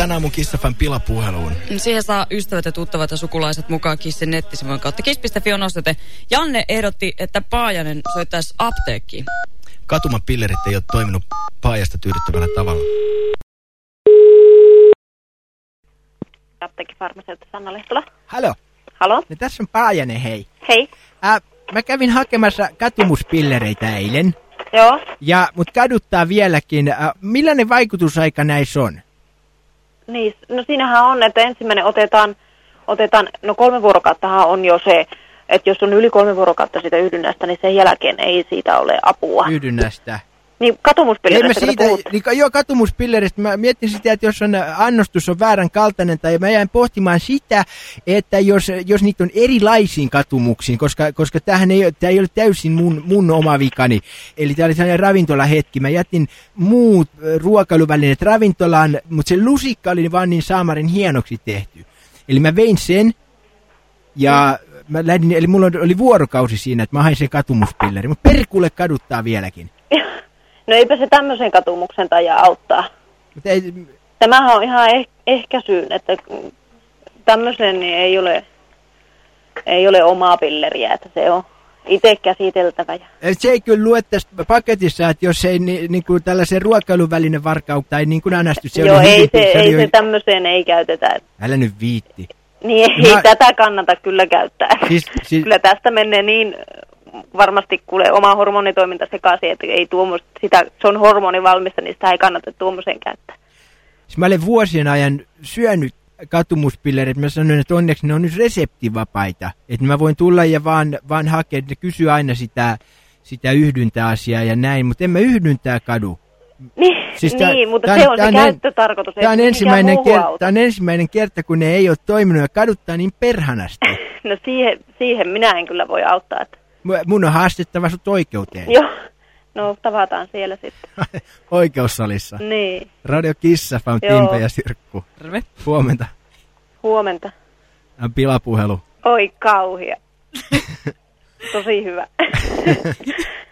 tämän aamun Kissafan pilapuheluun. Siihen saa ystävät ja tuttavat ja sukulaiset mukaan Kissin nettisivun kautta. Kiss.fi on osoite. Janne ehdotti, että Paajanen soittaisi apteekkiin. Katumapillerit ei ole toiminut Paajasta tyydyttävällä tavalla. apteekkifarmaseutti Sanna Lehtola. Halo, Halo? no tässä on Paajanen, hei. Hei. Äh, mä kävin hakemassa katumuspillereitä eilen, Joo. ja mut kaduttaa vieläkin. Äh, millainen vaikutusaika näissä on? Niin, no siinähän on, että ensimmäinen otetaan, otetaan, no kolme vuorokauttahan on jo se, että jos on yli kolme vuorokautta sitä yhdynnästä, niin sen jälkeen ei siitä ole apua. Yhdynnästä. Niin katumuspillereistä, siitä, niin, joo, katumuspilleristä. Mä mietin sitä, että jos on äh, annostus on väärän kaltainen, tai mä jäin pohtimaan sitä, että jos, jos niitä on erilaisiin katumuksiin, koska, koska tämähän ei, tää ei ole täysin mun, mun oma vikani. Eli tämä oli sellainen ravintolahetki. Mä jätin muut äh, ruokailuvälineet ravintolaan, mutta se lusikka oli vaan niin saamarin hienoksi tehty. Eli mä vein sen, ja mä lähdin, eli mulla oli vuorokausi siinä, että mä hain sen katumuspilleri, mutta perkulle kaduttaa vieläkin. No eipä se tämmöisen katumuksen taja auttaa. Ei, Tämähän on ihan eh- ehkäisyyn, että tämmöisen niin ei ole, ei ole omaa pilleriä, että se on itse käsiteltävä. Se ei kyllä lue tästä paketissa, että jos ei ni, niin kuin tällaisen ruokailuvälinen varkaus tai niin kuin anasty, se Joo, ei hyvin, se, ei se tämmöiseen ei käytetä. Älä nyt viitti. Niin ei Mä- tätä kannata kyllä käyttää. Siis, siis, Kyllä tästä menee niin varmasti kuule oma hormonitoiminta sekaisin, että ei tuommoista, sitä, se on hormonivalmista, niin sitä ei kannata tuommoisen käyttää. siis mä olen vuosien ajan syönyt katumuspillerit. Mä sanoin, että onneksi ne on nyt reseptivapaita. Että mä voin tulla ja vaan, vaan hakea, että ne kysyy aina sitä, sitä yhdyntäasiaa ja näin, mutta en mä yhdyntää kadu. Niin, Siis tää- niin mutta tää- se on tää se käyttötarkoitus. Tämä on, ensimmäinen ker- tää on ensimmäinen kerta, kun ne ei ole toiminut ja kaduttaa niin perhanasti. No siihen, siihen minä en kyllä voi auttaa. Että... Mu- Mun on haastettava sut oikeuteen. Joo, no tavataan siellä sitten. Oikeussalissa. Niin, Radio Kissa, Fam, Joo. Timpe ja Sirkku. Terve. Huomenta. huomenta. On pilapuhelu. Oi kauhia. Tosi hyvä.